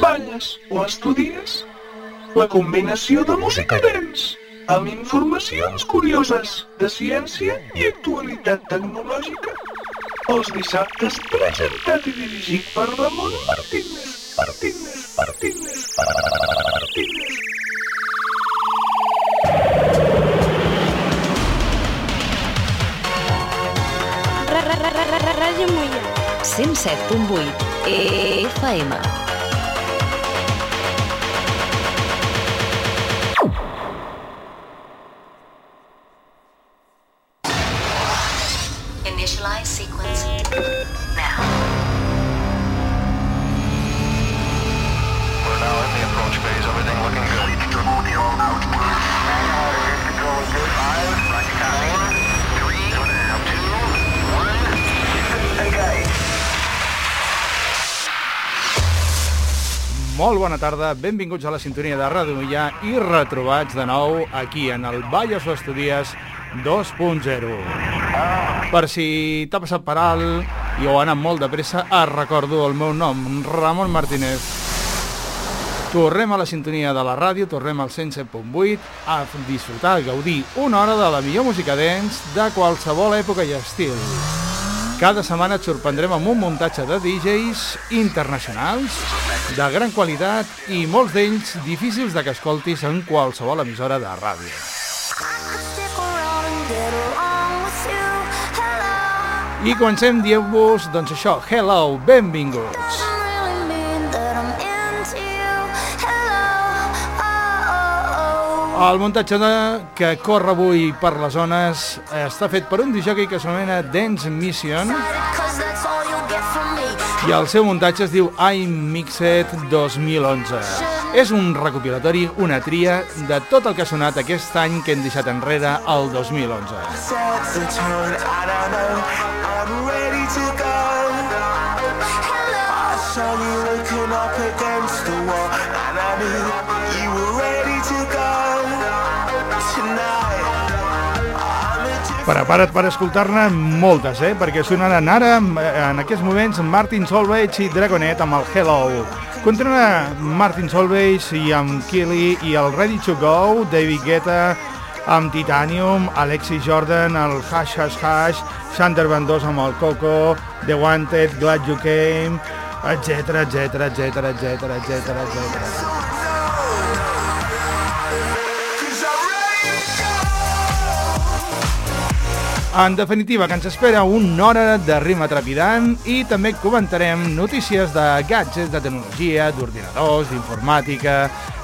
balles o estudies? La combinació de música dance amb informacions curioses de ciència i actualitat tecnològica. Els dissabtes presentat i dirigit per Ramon Martínez. Martínez, Martínez, Martínez. Ràdio Mollà. 107.8 FM. Bona tarda, benvinguts a la sintonia de Ràdio Millà i retrobats de nou aquí en el Valles o Estudies 2.0. Per si t'ha passat per alt i ho ha anat molt de pressa, et recordo el meu nom, Ramon Martínez. Tornem a la sintonia de la ràdio, tornem al 107.8 a disfrutar, a gaudir una hora de la millor música dance de qualsevol època i estil. Cada setmana et sorprendrem amb un muntatge de DJs internacionals de gran qualitat i molts d'ells difícils de que escoltis en qualsevol emissora de ràdio. I comencem dient-vos, doncs això, hello, benvinguts. El muntatge de, que corre avui per les zones està fet per un disjockey que s'anomena Dance Mission i el seu muntatge es diu iMixed 2011. És un recopilatori, una tria de tot el que ha sonat aquest any que hem deixat enrere, el 2011. Prepara't per escoltar-ne moltes, eh? perquè sonaran ara, en aquests moments, Martin Solveig i Dragonet amb el Hello. Continua Martin Solveig i amb Killy i el Ready to Go, David Guetta amb Titanium, Alexis Jordan, el Hash Hash Hash, Sander Van Dos amb el Coco, The Wanted, Glad You Came, etc etc etc etc etc etc. En definitiva, que ens espera una hora de rima trepidant i també comentarem notícies de gadgets, de tecnologia, d'ordinadors, d'informàtica,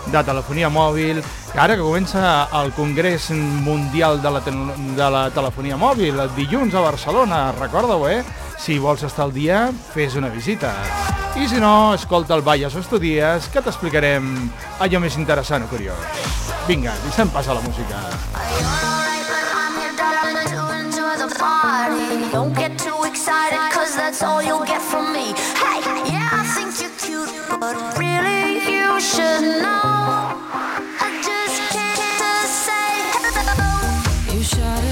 de telefonia mòbil, que ara que comença el Congrés Mundial de la, de la Telefonia Mòbil, dilluns a Barcelona, recorda-ho, eh? Si vols estar al dia, fes una visita. I si no, escolta el Valles o Estudies, que t'explicarem allò més interessant o curiós. Vinga, deixem passar la música. party. Excited, cause that's all you'll get from me. Hey, yeah, I think you're cute, but really you should know. I just can't say hello. You shout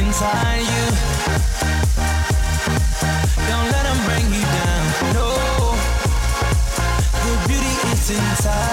inside you. Don't let bring you down. No, the beauty is inside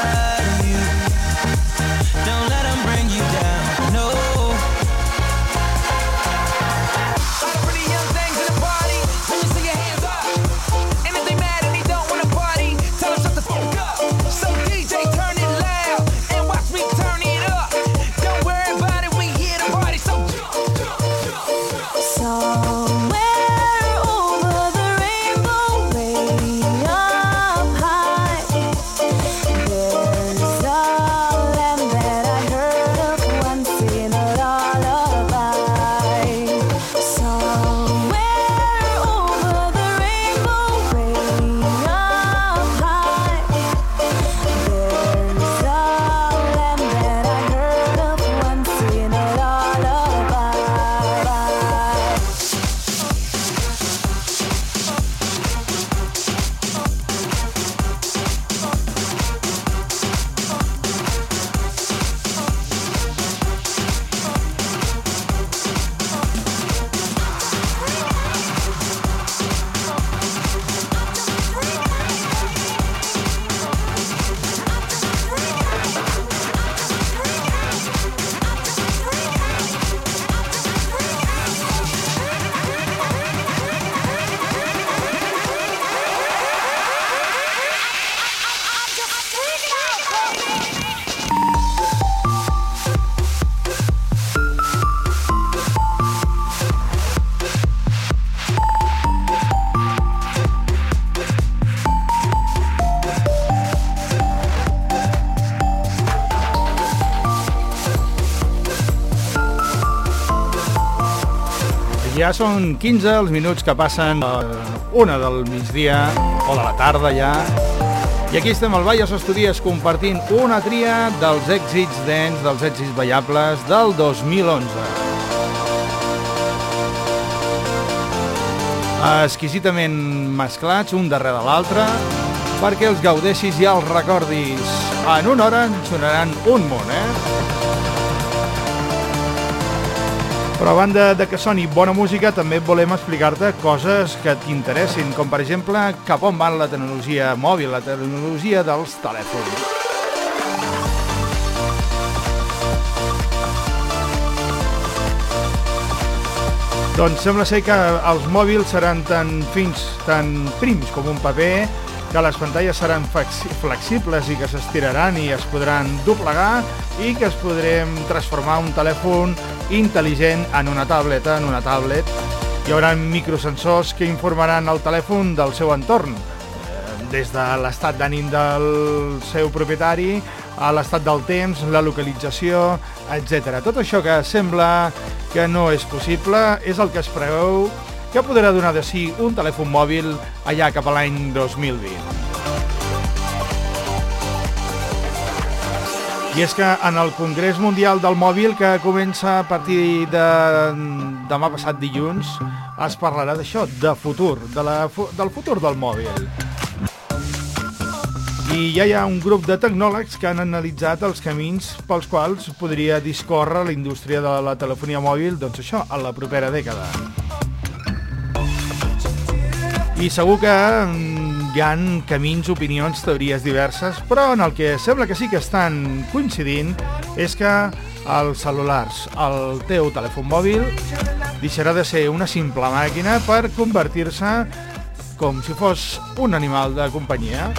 Ja són 15 els minuts que passen a una del migdia o de la tarda ja. I aquí estem al Valles Estudies compartint una tria dels èxits dents, dels èxits ballables del 2011. Exquisitament mesclats un darrere l'altre perquè els gaudeixis i els recordis. En una hora sonaran un munt, eh? Però a banda de que soni bona música, també volem explicar-te coses que t'interessin, com per exemple cap on va la tecnologia mòbil, la tecnologia dels telèfons. Doncs sembla ser que els mòbils seran tan fins, tan prims com un paper, que les pantalles seran flexi- flexibles i que s'estiraran i es podran doblegar i que es podrem transformar un telèfon intel·ligent en una tableta, en una tablet. Hi haurà microsensors que informaran el telèfon del seu entorn. Eh, des de l'estat d'ànim del seu propietari a l'estat del temps, la localització, etc. Tot això que sembla que no és possible és el que es preveu que podrà donar de si un telèfon mòbil allà cap a l'any 2020. I és que en el Congrés Mundial del Mòbil, que comença a partir de demà passat dilluns, es parlarà d'això, de futur, de la, del futur del mòbil. I ja hi ha un grup de tecnòlegs que han analitzat els camins pels quals podria discórrer la indústria de la telefonia mòbil, doncs això, a la propera dècada. I segur que mm, hi han camins, opinions, teories diverses, però en el que sembla que sí que estan coincidint és que els cel·lulars, el teu telèfon mòbil, deixarà de ser una simple màquina per convertir-se com si fos un animal de companyia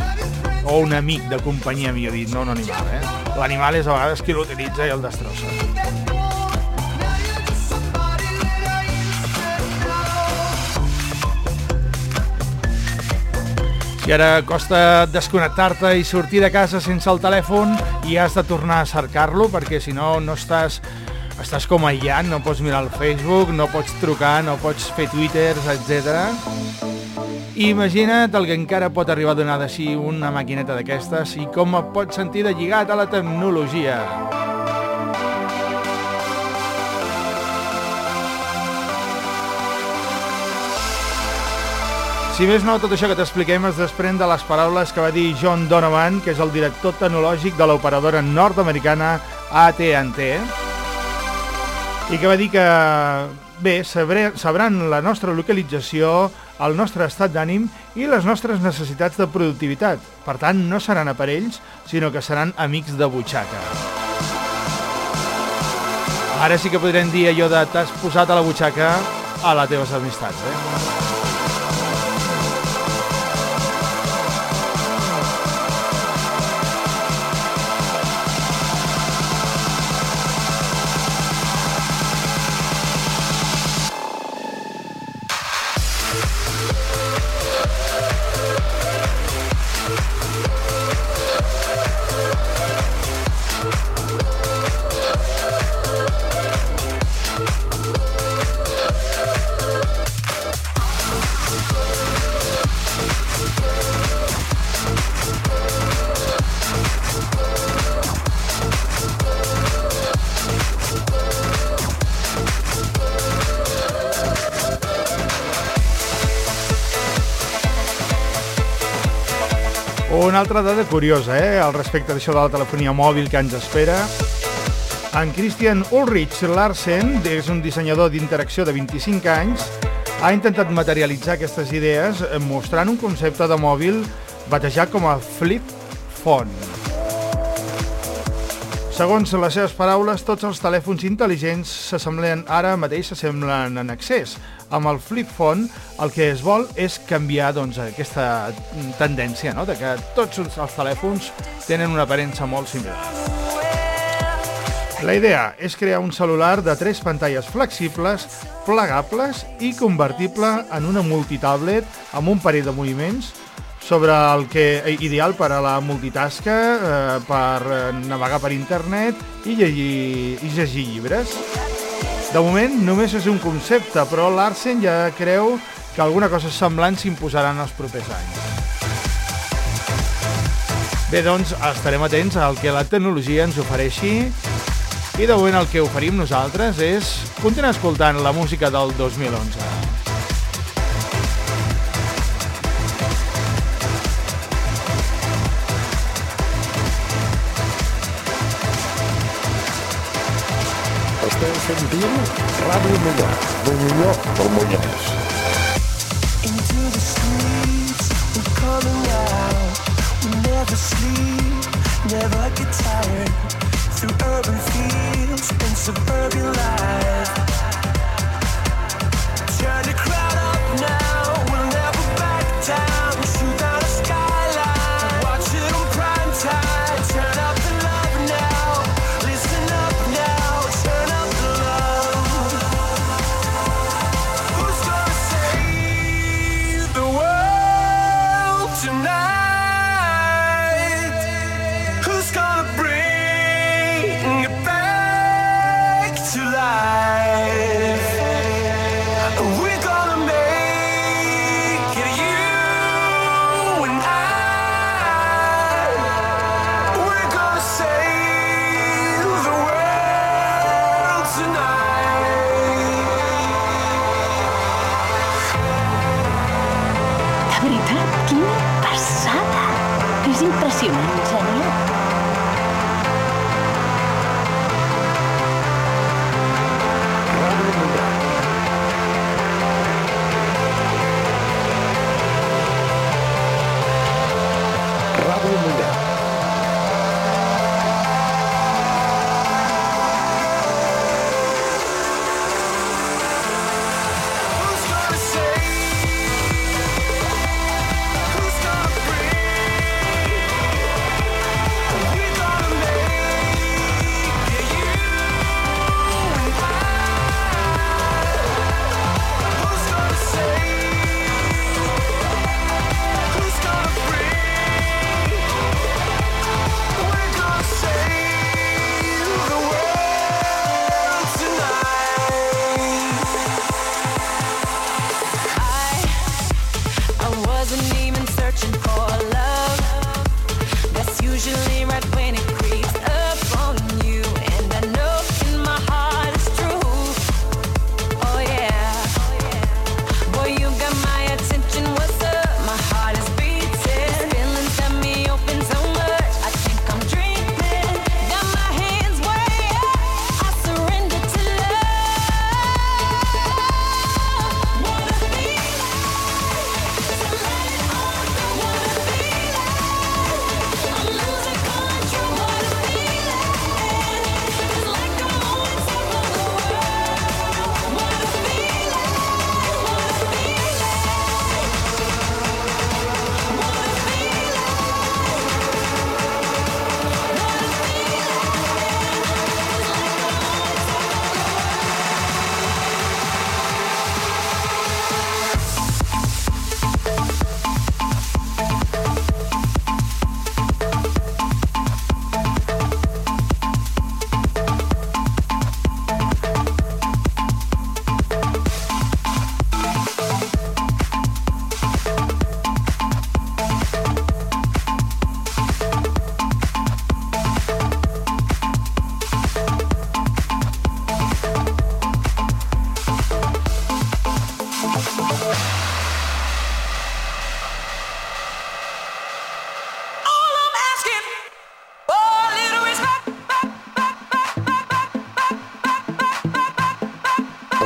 o un amic de companyia, millor dit, no un animal, eh? L'animal és a vegades qui l'utilitza i el destrossa. Si ara costa desconnectar-te i sortir de casa sense el telèfon i has de tornar a cercar-lo perquè si no no estàs estàs com aïllat, no pots mirar el Facebook, no pots trucar, no pots fer twitters, etc. Imagina't el que encara pot arribar a donar de si una maquineta d'aquestes i com et pots sentir de lligat a la tecnologia. Si més no, tot això que t'expliquem es desprèn de les paraules que va dir John Donovan, que és el director tecnològic de l'operadora nord-americana AT&T, i que va dir que, bé, sabré, sabran la nostra localització, el nostre estat d'ànim i les nostres necessitats de productivitat. Per tant, no seran aparells, sinó que seran amics de butxaca. Ara sí que podrem dir allò de t'has posat a la butxaca a les teves amistats, eh? Una altra dada curiosa, eh, al respecte d'això de la telefonia mòbil que ens espera. En Christian Ulrich Larsen, és un dissenyador d'interacció de 25 anys, ha intentat materialitzar aquestes idees mostrant un concepte de mòbil batejat com a flip phone. Segons les seves paraules, tots els telèfons intel·ligents s'assemblen ara mateix s'assemblen en accés. Amb el flip phone el que es vol és canviar doncs, aquesta tendència, no? de que tots els telèfons tenen una aparença molt similar. La idea és crear un celular de tres pantalles flexibles, plegables i convertible en una multitablet amb un parell de moviments sobre el que ideal per a la multitasca, eh, per eh, navegar per internet i llegir, i llegir llibres. De moment només és un concepte, però Larsen ja creu que alguna cosa semblant s'imposarà en els propers anys. Bé, doncs, estarem atents al que la tecnologia ens ofereixi i de moment el que oferim nosaltres és continuar escoltant la música del 2011. está encendido, Radio Mega, de New York por Moñanos. never sleep, never get tired. Through urban fields and suburban life.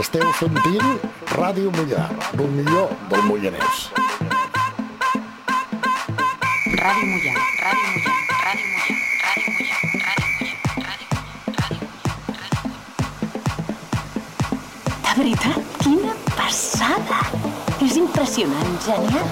Esteu sentint Ràdio Mollà, el millor del Mollanès. Ràdio Mollà, Ràdio Mollà, Ràdio Ràdio Ràdio Ràdio De veritat, quina passada! És impressionant, genial.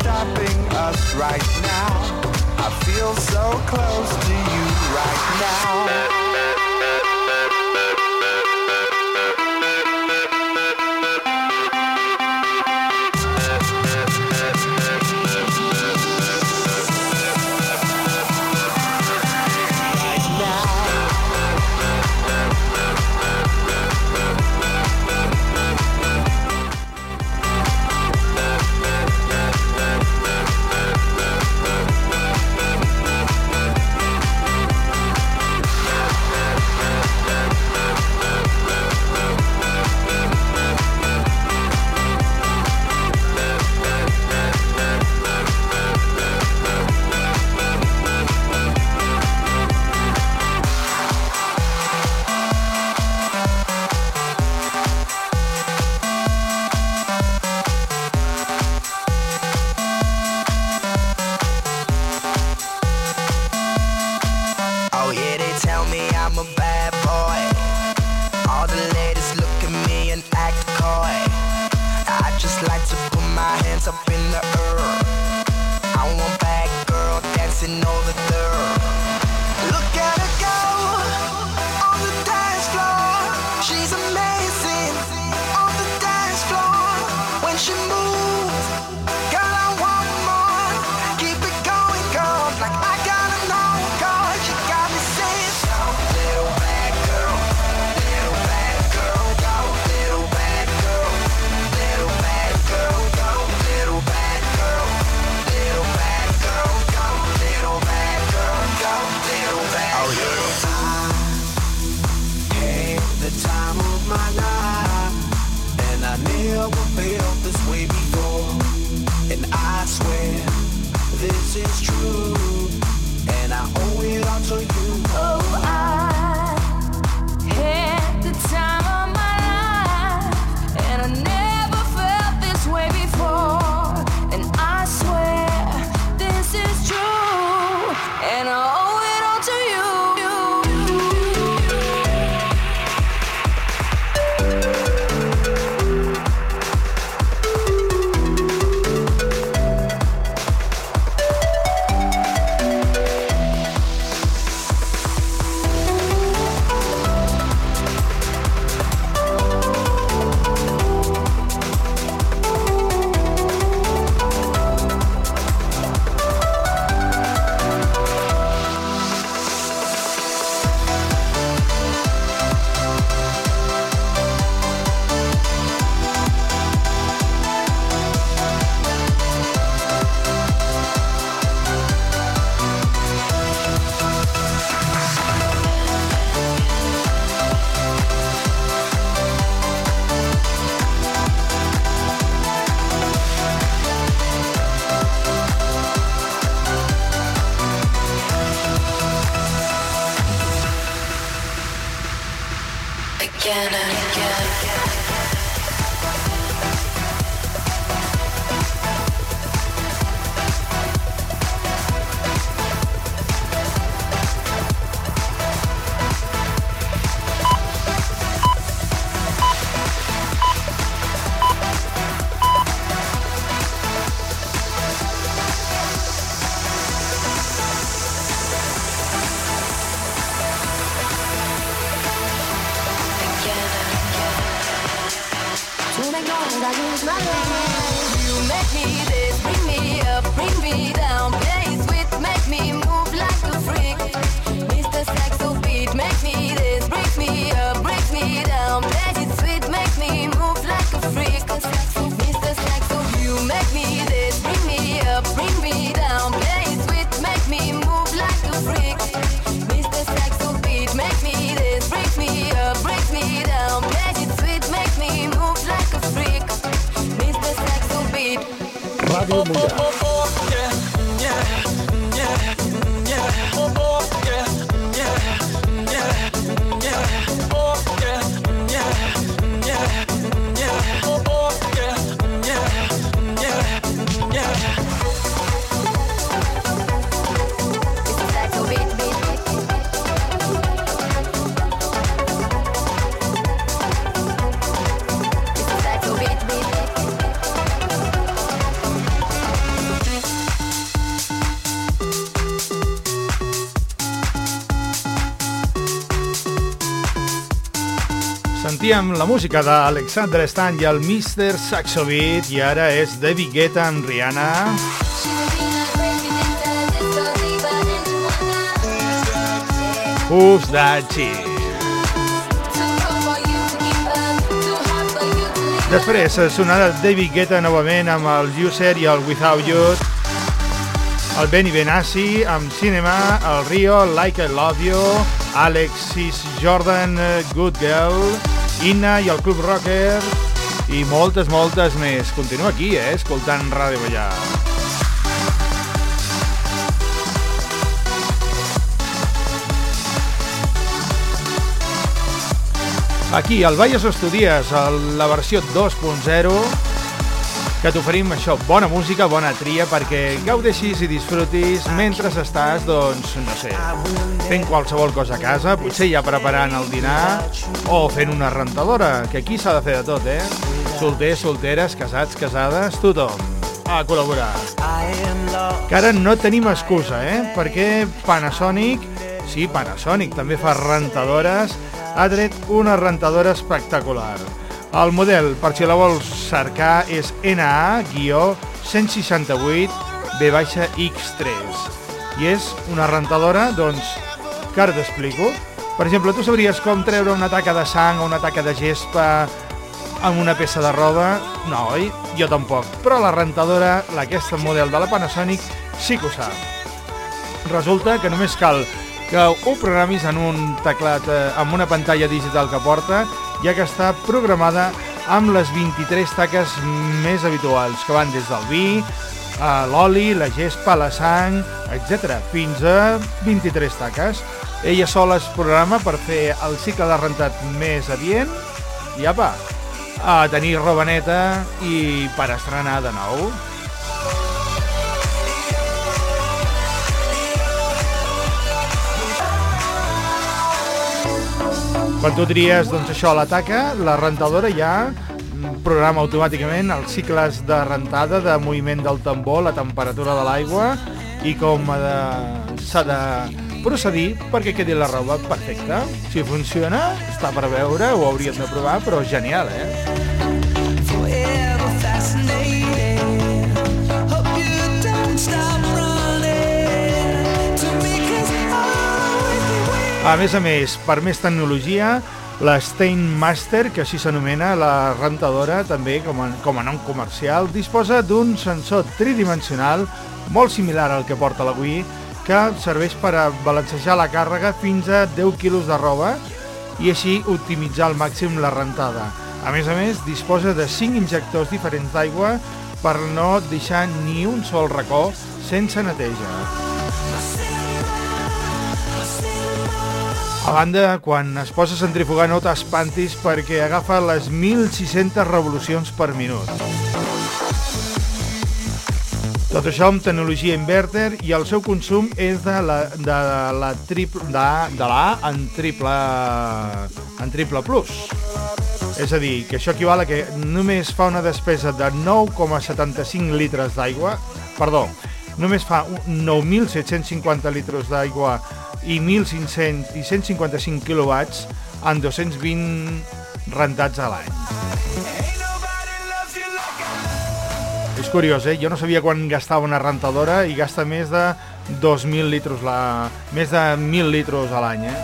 Stopping us right now. I feel so close to you right now. my life. You make me this, bring me Ràdio Mollà. Sentíem la música d'Alexandre Stan i el Mr. Saxo Beat i ara és David Guetta amb Rihanna. Who's that chick? Després sonarà David Guetta novament amb el User i el Without You, el Benny Benassi amb Cinema, el Rio, Like I Love You, Alexis Jordan, Good Girl, Inna i el Club Rocker i moltes, moltes més. Continua aquí, eh, escoltant Ràdio Ballar. Aquí, al Valles Estudies, la versió 2.0, que t'oferim això, bona música, bona tria, perquè gaudeixis i disfrutis mentre estàs, doncs, no sé, fent qualsevol cosa a casa, potser ja preparant el dinar, o fent una rentadora, que aquí s'ha de fer de tot, eh? Solters, solteres, casats, casades, tothom a col·laborar. Que ara no tenim excusa, eh? Perquè Panasonic, sí, Panasonic també fa rentadores, ha tret una rentadora espectacular. El model, per si la vols cercar, és NA-168B-X3 i és una rentadora, doncs, que ara t'explico. Per exemple, tu sabries com treure una taca de sang o una taca de gespa amb una peça de roba? No, oi? Jo tampoc. Però la rentadora, aquesta model de la Panasonic, sí que ho sap. Resulta que només cal que ho programis en un teclat, eh, amb una pantalla digital que porta, ja que està programada amb les 23 taques més habituals, que van des del vi, a l'oli, la gespa, la sang, etc. fins a 23 taques. Ella sola es programa per fer el cicle de rentat més adient i apa, a tenir roba neta i per estrenar de nou. Quan tu tries doncs, això a la taca, la rentadora ja mm, programa automàticament els cicles de rentada, de moviment del tambor, la temperatura de l'aigua i com ha de- s'ha de procedir perquè quedi la roba perfecta. Si funciona, està per veure, ho hauríem de provar, però genial, eh? A més a més, per més tecnologia, la Stainmaster, que així s'anomena la rentadora, també com a, com a nom comercial, disposa d'un sensor tridimensional molt similar al que porta la Wii, que serveix per a balancejar la càrrega fins a 10 quilos de roba i així optimitzar al màxim la rentada. A més a més, disposa de 5 injectors diferents d'aigua per no deixar ni un sol racó sense neteja. A banda, quan es posa a centrifugar no t'espantis perquè agafa les 1.600 revolucions per minut. Tot això amb tecnologia inverter i el seu consum és de la, de la, triple, de, de la A en triple, en triple plus. És a dir, que això equival a que només fa una despesa de 9,75 litres d'aigua, perdó, només fa un- 9.750 litres d'aigua i 1.500 i 155 quilowatts en 220 rentats a l'any. És curiós, eh? Jo no sabia quan gastava una rentadora i gasta més de 2.000 litres la... més de 1.000 litres a l'any, eh?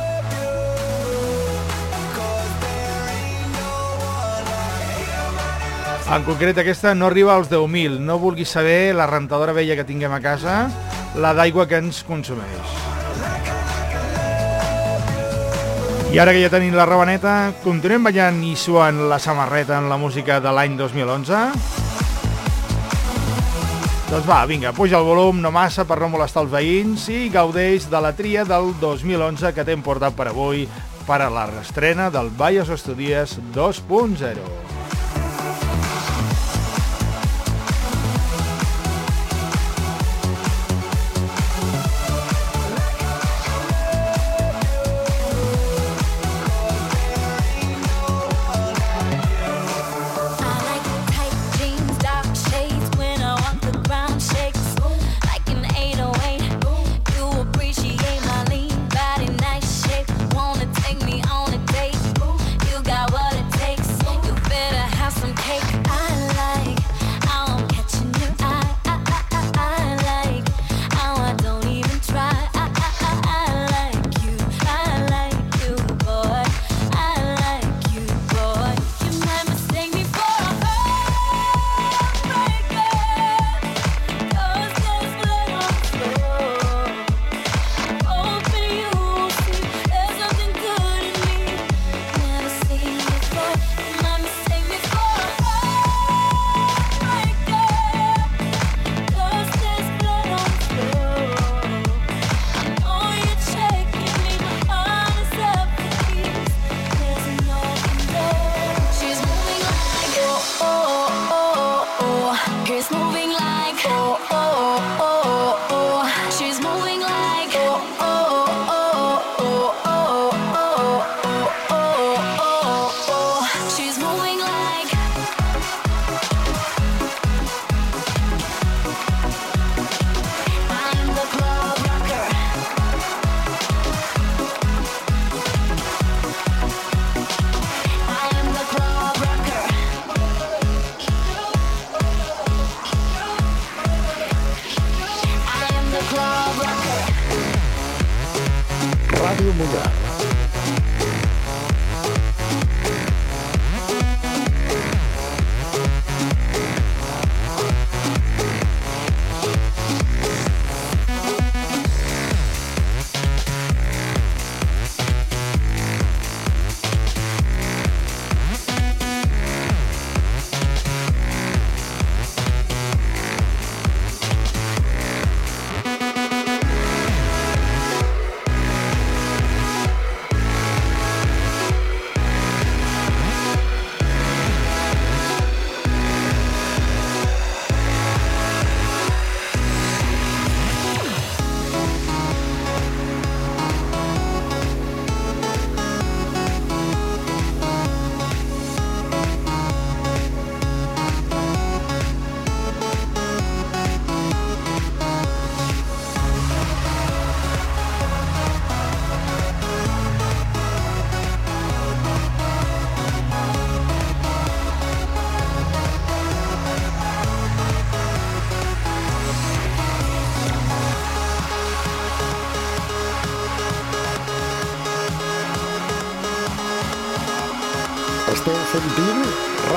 En concret aquesta no arriba als 10.000. No vulguis saber la rentadora vella que tinguem a casa, la d'aigua que ens consumeix. I ara que ja tenim la roba neta, continuem ballant i suant la samarreta en la música de l'any 2011? Doncs va, vinga, puja el volum, no massa, per no molestar els veïns, i gaudeix de la tria del 2011 que t'hem portat per avui per a la restrena del Valles Estudies 2.0.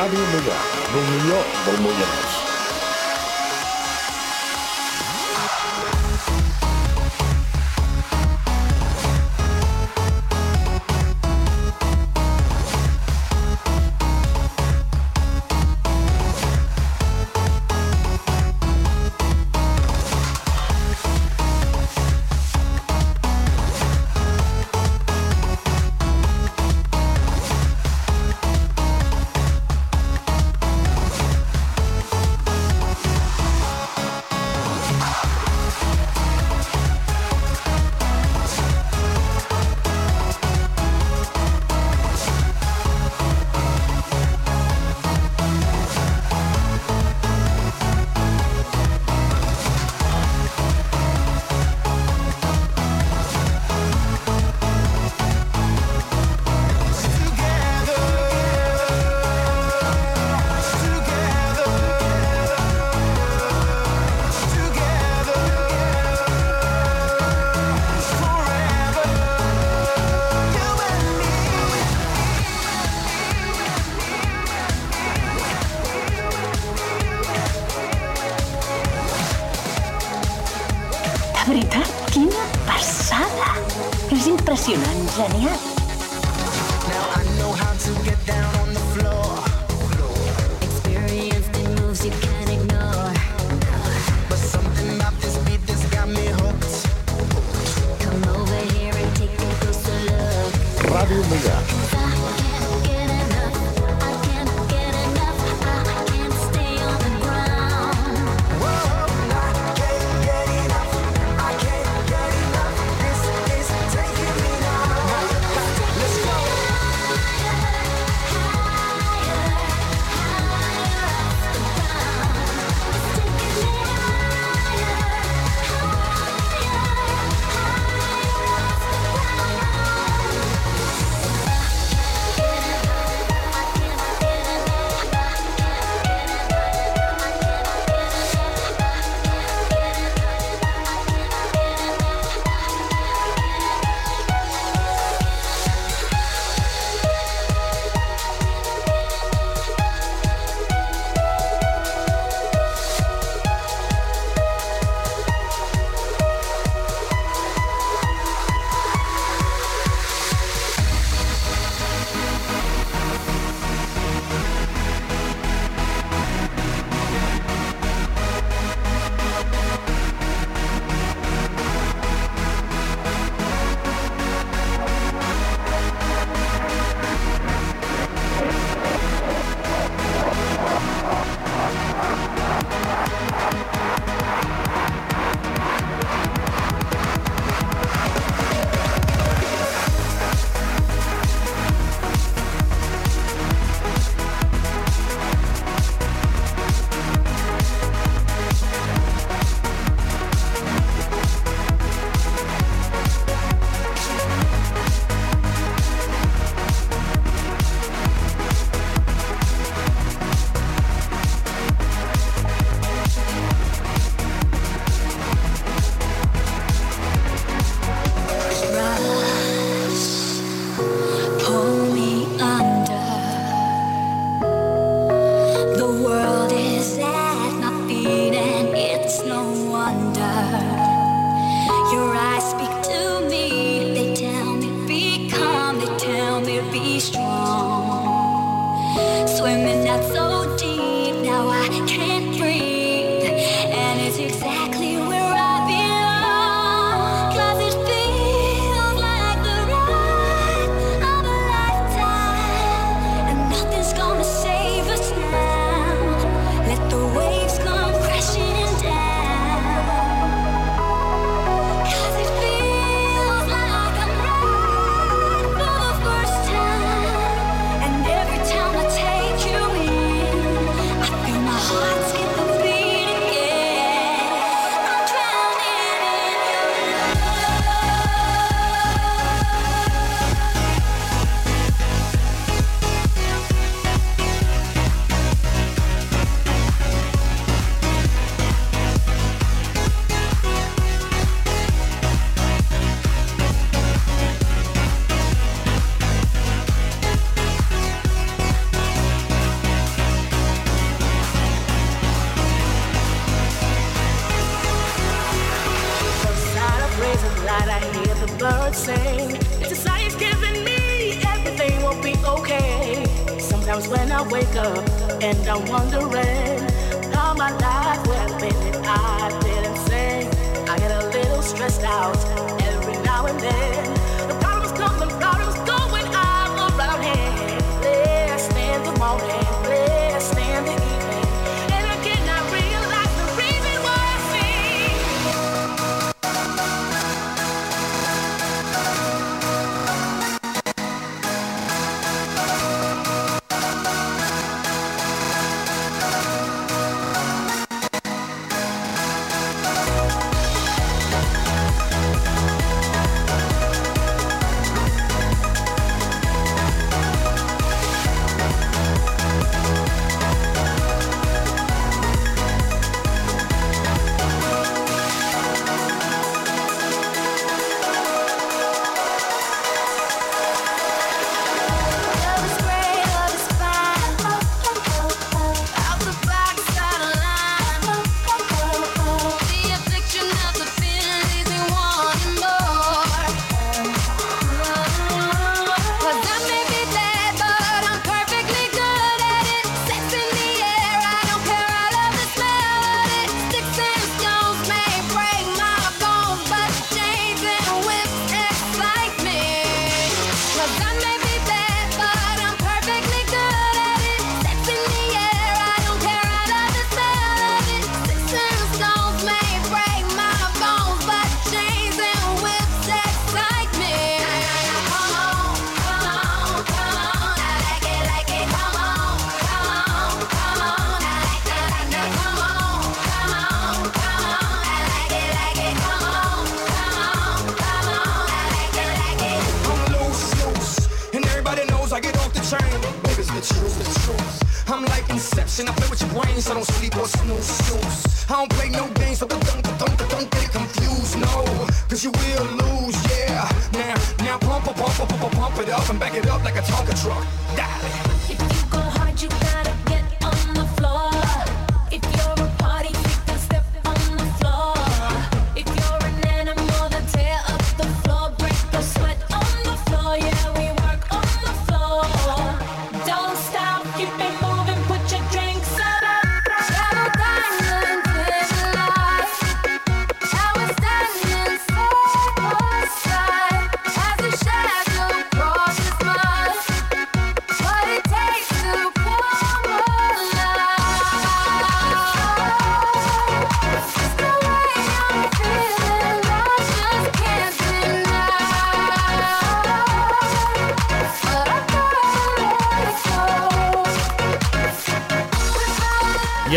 Rádio Melhor.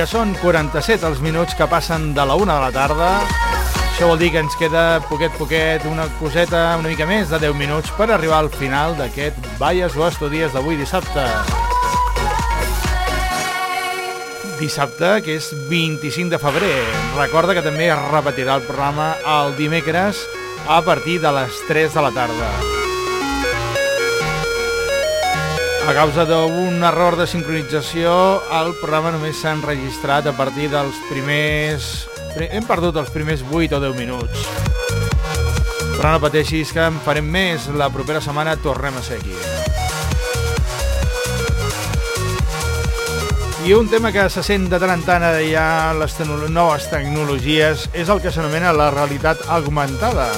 Ja són 47 els minuts que passen de la una de la tarda. Això vol dir que ens queda poquet poquet, una coseta, una mica més de 10 minuts per arribar al final d'aquest Valles o Estudies d'avui dissabte. Dissabte, que és 25 de febrer. Recorda que també es repetirà el programa el dimecres a partir de les 3 de la tarda. A causa d'un error de sincronització, el programa només s'ha enregistrat a partir dels primers... Hem perdut els primers 8 o 10 minuts. Però no pateixis que en farem més. La propera setmana tornem a ser aquí. I un tema que se sent de tant en tant ja les noves tecnologies és el que s'anomena la realitat augmentada.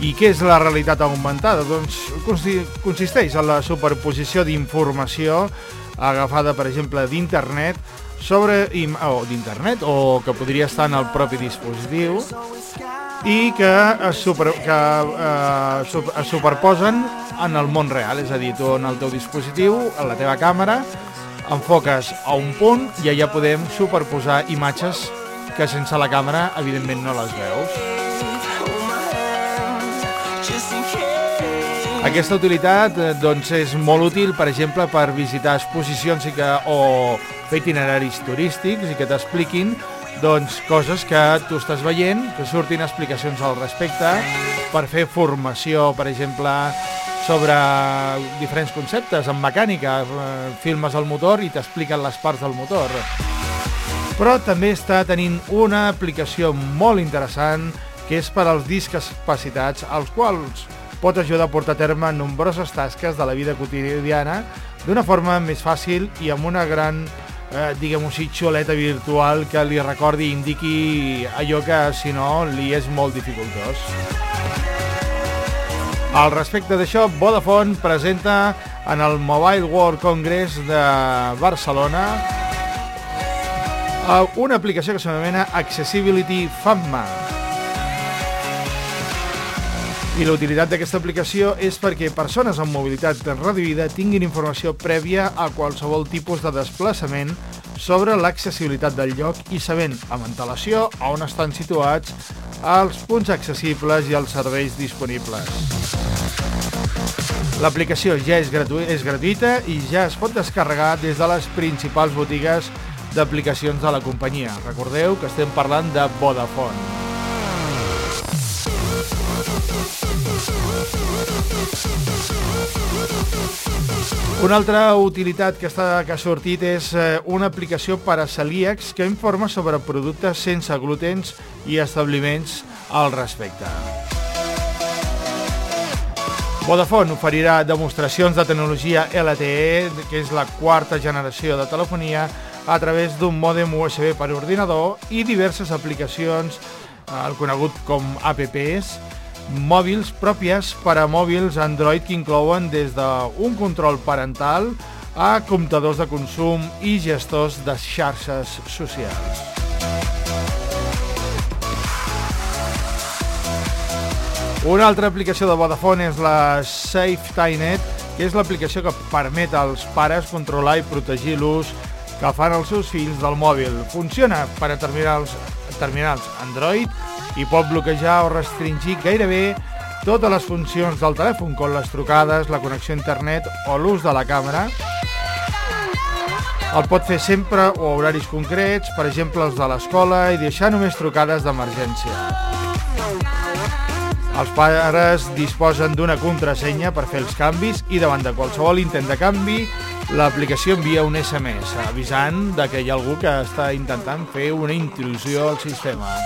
I què és la realitat augmentada? Doncs consi- consisteix en la superposició d'informació agafada, per exemple, d'internet sobre o d'internet o que podria estar en el propi dispositiu i que es, super, que, eh, sup- es superposen en el món real, és a dir, tu en el teu dispositiu, en la teva càmera, enfoques a un punt i allà podem superposar imatges que sense la càmera evidentment no les veus. Aquesta utilitat eh, doncs, és molt útil, per exemple, per visitar exposicions i que, o fer itineraris turístics i que t'expliquin doncs, coses que tu estàs veient, que surtin explicacions al respecte, per fer formació, per exemple, sobre diferents conceptes, en mecànica, eh, filmes el motor i t'expliquen les parts del motor. Però també està tenint una aplicació molt interessant que és per als discapacitats, als quals pot ajudar a portar a terme nombroses tasques de la vida quotidiana d'una forma més fàcil i amb una gran, eh, diguem-ho així, xuleta virtual que li recordi i indiqui allò que, si no, li és molt dificultós. Al respecte d'això, Vodafone presenta en el Mobile World Congress de Barcelona eh, una aplicació que s'anomena Accessibility FAMMA. I la utilitat d'aquesta aplicació és perquè persones amb mobilitat reduïda tinguin informació prèvia a qualsevol tipus de desplaçament sobre l'accessibilitat del lloc i sabent amb antelació on estan situats els punts accessibles i els serveis disponibles. L'aplicació ja és, gratu és gratuïta i ja es pot descarregar des de les principals botigues d'aplicacions de la companyia. Recordeu que estem parlant de Vodafone. Una altra utilitat que, està, que ha sortit és eh, una aplicació per a celíacs que informa sobre productes sense glutens i establiments al respecte. Vodafone oferirà demostracions de tecnologia LTE, que és la quarta generació de telefonia, a través d'un mòdem USB per ordinador i diverses aplicacions, eh, el conegut com apps, mòbils pròpies per a mòbils Android que inclouen des d'un control parental a comptadors de consum i gestors de xarxes socials. Una altra aplicació de Vodafone és la SafeTyNet, que és l'aplicació que permet als pares controlar i protegir l'ús que fan els seus fills del mòbil. Funciona per a terminals, terminals Android i pot bloquejar o restringir gairebé totes les funcions del telèfon, com les trucades, la connexió a internet o l'ús de la càmera. El pot fer sempre o a horaris concrets, per exemple els de l'escola, i deixar només trucades d'emergència. Els pares disposen d'una contrasenya per fer els canvis i davant de qualsevol intent de canvi, l'aplicació envia un SMS avisant de que hi ha algú que està intentant fer una intrusió al sistema.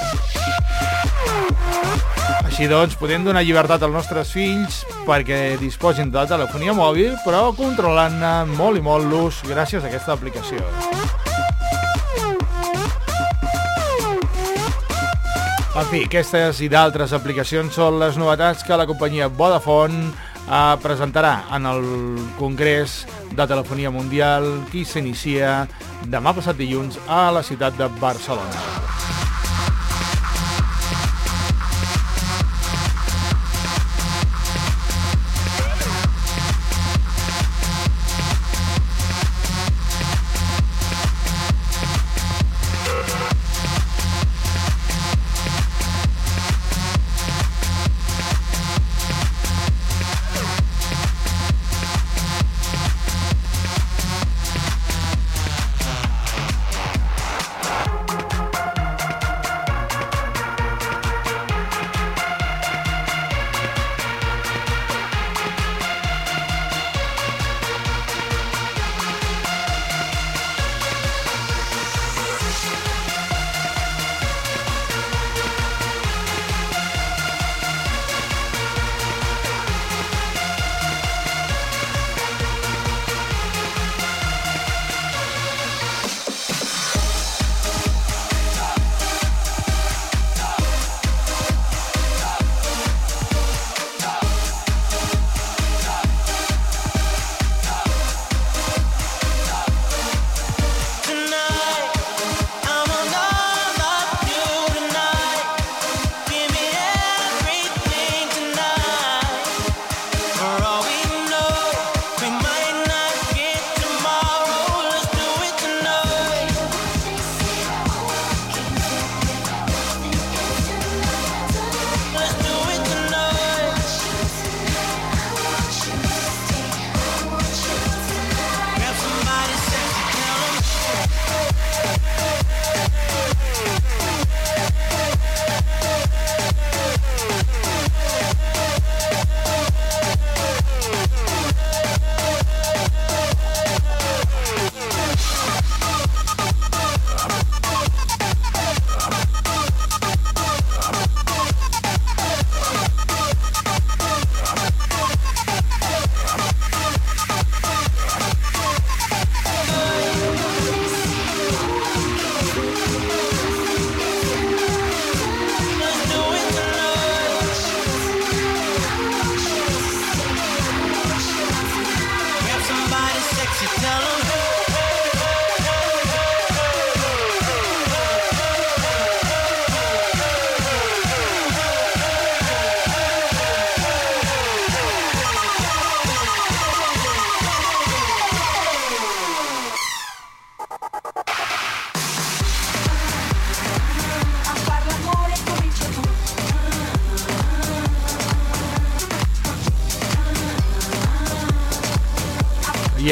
Així doncs, podem donar llibertat als nostres fills perquè disposin de la telefonia mòbil, però controlant-ne molt i molt l'ús gràcies a aquesta aplicació. En fi, aquestes i d'altres aplicacions són les novetats que la companyia Vodafone eh, presentarà en el Congrés de Telefonia Mundial que s'inicia demà passat dilluns a la ciutat de Barcelona.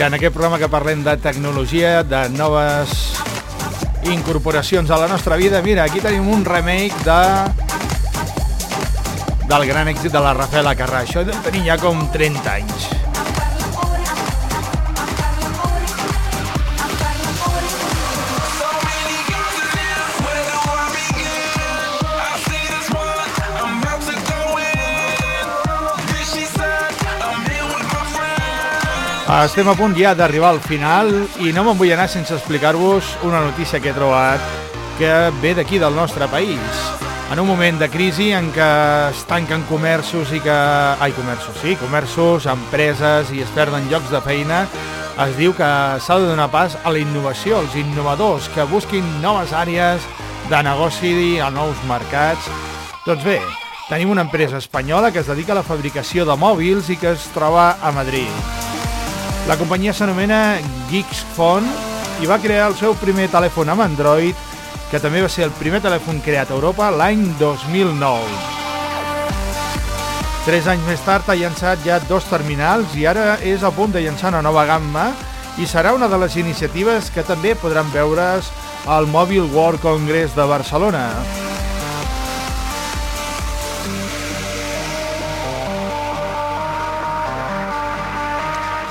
En aquest programa que parlem de tecnologia, de noves incorporacions a la nostra vida, mira, aquí tenim un remake de del gran èxit de la Rafaela Carrà. Això deu tenir ja com 30 anys. Estem a punt ja d'arribar al final i no me'n vull anar sense explicar-vos una notícia que he trobat que ve d'aquí del nostre país. En un moment de crisi en què es tanquen comerços i que... Ai, comerços, sí, comerços, empreses i es perden llocs de feina, es diu que s'ha de donar pas a la innovació, als innovadors que busquin noves àrees de negoci a nous mercats. Doncs bé, tenim una empresa espanyola que es dedica a la fabricació de mòbils i que es troba a Madrid. La companyia s'anomena Geeksphone i va crear el seu primer telèfon amb Android, que també va ser el primer telèfon creat a Europa l'any 2009. Tres anys més tard ha llançat ja dos terminals i ara és a punt de llançar una nova gamma i serà una de les iniciatives que també podran veure's al Mobile World Congress de Barcelona.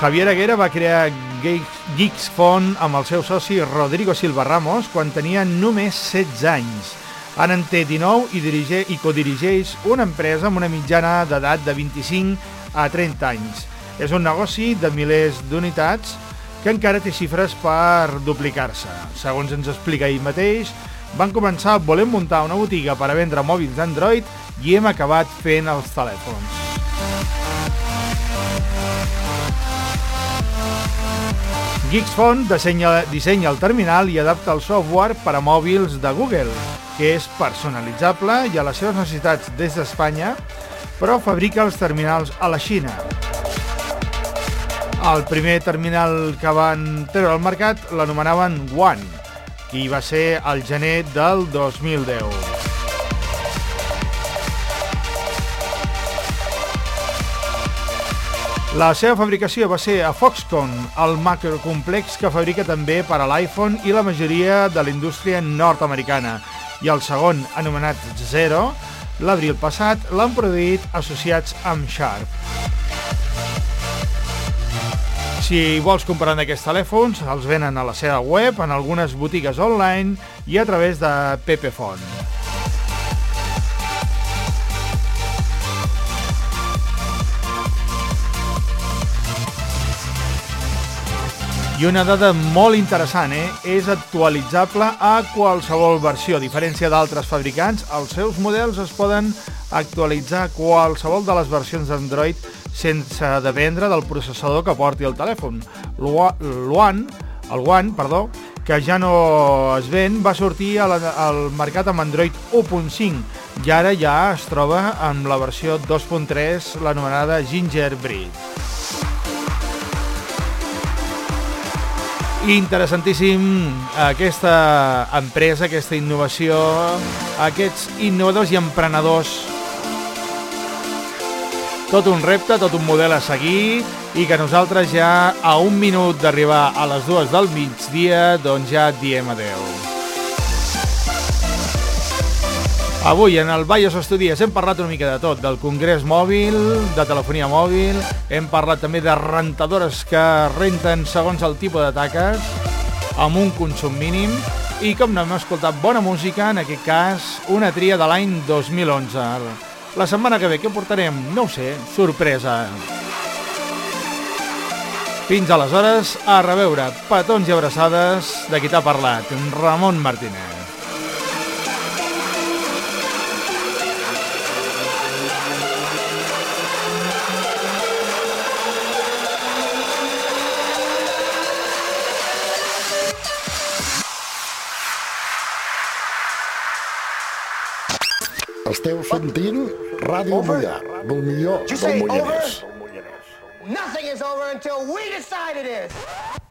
Javier Aguera va crear Geeks Font amb el seu soci Rodrigo Silva Ramos quan tenia només 16 anys. Ara en té 19 i, dirige, i codirigeix una empresa amb una mitjana d'edat de 25 a 30 anys. És un negoci de milers d'unitats que encara té xifres per duplicar-se. Segons ens explica ell mateix, van començar volent muntar una botiga per a vendre mòbils d'Android i hem acabat fent els telèfons. Geeksfont dissenya, dissenya el terminal i adapta el software per a mòbils de Google, que és personalitzable i a les seves necessitats des d'Espanya, però fabrica els terminals a la Xina. El primer terminal que van treure al mercat l'anomenaven One, i va ser al gener del 2010. La seva fabricació va ser a Foxconn, el macrocomplex que fabrica també per a l'iPhone i la majoria de la indústria nord-americana. I el segon, anomenat Zero, l'abril passat l'han produït associats amb Sharp. Si vols comprar aquests telèfons, els venen a la seva web, en algunes botigues online i a través de Pepefont. I una dada molt interessant, eh? és actualitzable a qualsevol versió. A diferència d'altres fabricants, els seus models es poden actualitzar a qualsevol de les versions d'Android sense dependre del processador que porti el telèfon. L'One, el One, perdó, que ja no es ven, va sortir a la, al mercat amb Android 1.5 i ara ja es troba amb la versió 2.3, l'anomenada Gingerbread. Interessantíssim aquesta empresa, aquesta innovació, aquests innovadors i emprenedors. Tot un repte, tot un model a seguir i que nosaltres ja a un minut d'arribar a les dues del migdia doncs ja diem adeu. Avui en el Valles Estudies hem parlat una mica de tot, del congrés mòbil, de telefonia mòbil, hem parlat també de rentadores que renten segons el tipus de taques, amb un consum mínim, i com no hem escoltat bona música, en aquest cas una tria de l'any 2011. La setmana que ve què portarem? No ho sé, sorpresa. Fins aleshores, a reveure petons i abraçades de qui t'ha parlat, Ramon Martínez. Esteu sentint Ràdio Mollà, el millor del Mollanès. Nothing is over until we decide it is.